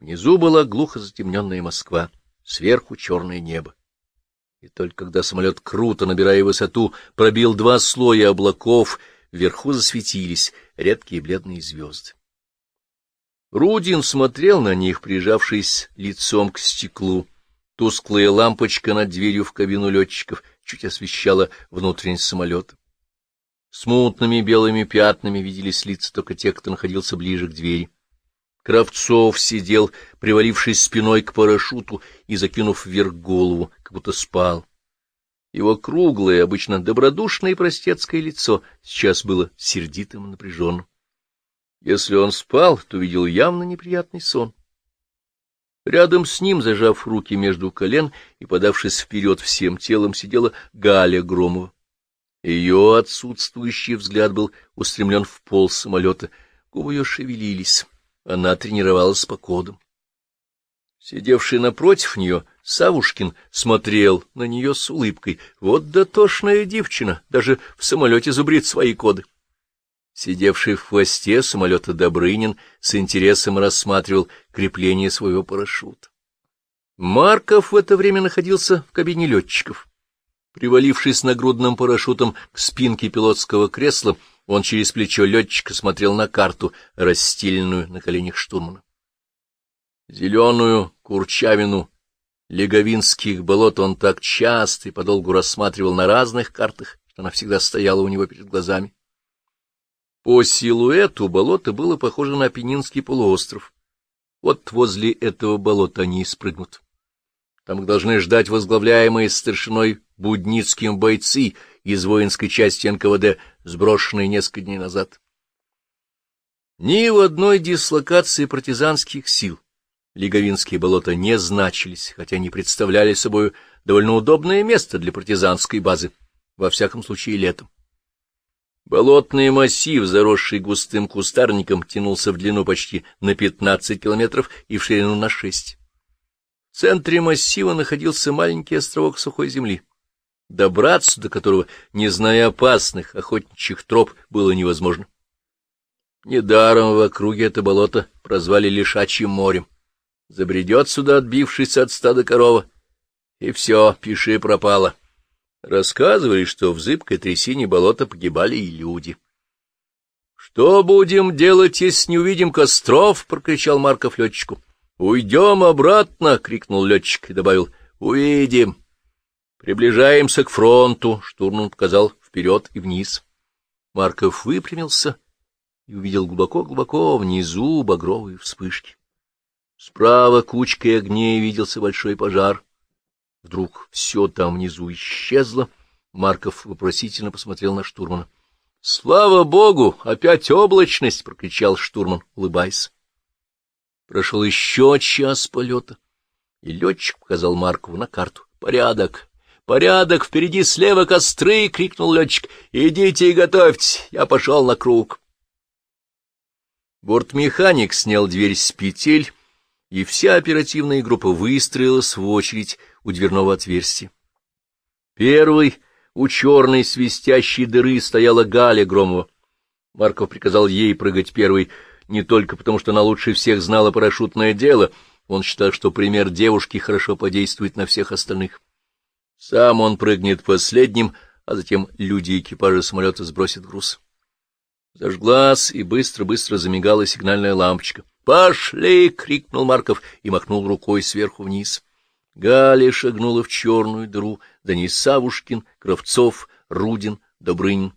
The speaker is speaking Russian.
Внизу была глухо затемненная Москва, сверху черное небо. И только когда самолет, круто набирая высоту, пробил два слоя облаков, вверху засветились редкие бледные звезды. Рудин смотрел на них, прижавшись лицом к стеклу. Тусклая лампочка над дверью в кабину летчиков чуть освещала внутренность самолета. Смутными белыми пятнами виделись лица только тех, кто находился ближе к двери. Кравцов сидел, привалившись спиной к парашюту и закинув вверх голову, как будто спал. Его круглое, обычно добродушное и простецкое лицо сейчас было сердитым и напряженным. Если он спал, то видел явно неприятный сон. Рядом с ним, зажав руки между колен и подавшись вперед всем телом, сидела Галя Громова. Ее отсутствующий взгляд был устремлен в пол самолета, губы ее шевелились. Она тренировалась по кодам. Сидевший напротив нее, Савушкин смотрел на нее с улыбкой. Вот дотошная девчина, даже в самолете зубрит свои коды. Сидевший в хвосте самолета Добрынин с интересом рассматривал крепление своего парашюта. Марков в это время находился в кабине летчиков. Привалившись нагрудным парашютом к спинке пилотского кресла, он через плечо летчика смотрел на карту, расстеленную на коленях штурмана. Зеленую курчавину леговинских болот он так часто и подолгу рассматривал на разных картах, что она всегда стояла у него перед глазами. По силуэту болото было похоже на Апеннинский полуостров. Вот возле этого болота они и спрыгнут. Там их должны ждать возглавляемые старшиной Будницким бойцы из воинской части НКВД, сброшенные несколько дней назад. Ни в одной дислокации партизанских сил Лиговинские болота не значились, хотя они представляли собой довольно удобное место для партизанской базы, во всяком случае летом. Болотный массив, заросший густым кустарником, тянулся в длину почти на 15 километров и в ширину на 6. В центре массива находился маленький островок сухой земли, добраться до которого, не зная опасных охотничьих троп, было невозможно. Недаром в округе это болото прозвали Лишачьим морем. Забредет сюда, отбившись от стада корова, и все, пиши пропало. Рассказывали, что в зыбкой трясине болота погибали и люди. — Что будем делать, если не увидим костров? — прокричал Марков летчику. «Уйдем обратно!» — крикнул летчик и добавил. «Увидим!» «Приближаемся к фронту!» — штурман показал вперед и вниз. Марков выпрямился и увидел глубоко-глубоко внизу багровые вспышки. Справа кучкой огней виделся большой пожар. Вдруг все там внизу исчезло. Марков вопросительно посмотрел на штурмана. — Слава богу! Опять облачность! — прокричал штурман, улыбаясь. Прошел еще час полета, и летчик показал Маркову на карту. «Порядок! Порядок! Впереди слева костры!» — крикнул летчик. «Идите и готовьтесь! Я пошел на круг!» Бортмеханик снял дверь с петель, и вся оперативная группа выстроилась в очередь у дверного отверстия. Первый у черной свистящей дыры стояла Галя Громова. Марков приказал ей прыгать первой, не только потому, что она лучше всех знала парашютное дело, он считал, что пример девушки хорошо подействует на всех остальных. Сам он прыгнет последним, а затем люди экипажа самолета сбросят груз. Зажглась и быстро-быстро замигала сигнальная лампочка. «Пошли!» — крикнул Марков и махнул рукой сверху вниз. Галя шагнула в черную дыру, да не Савушкин, Кравцов, Рудин, Добрынин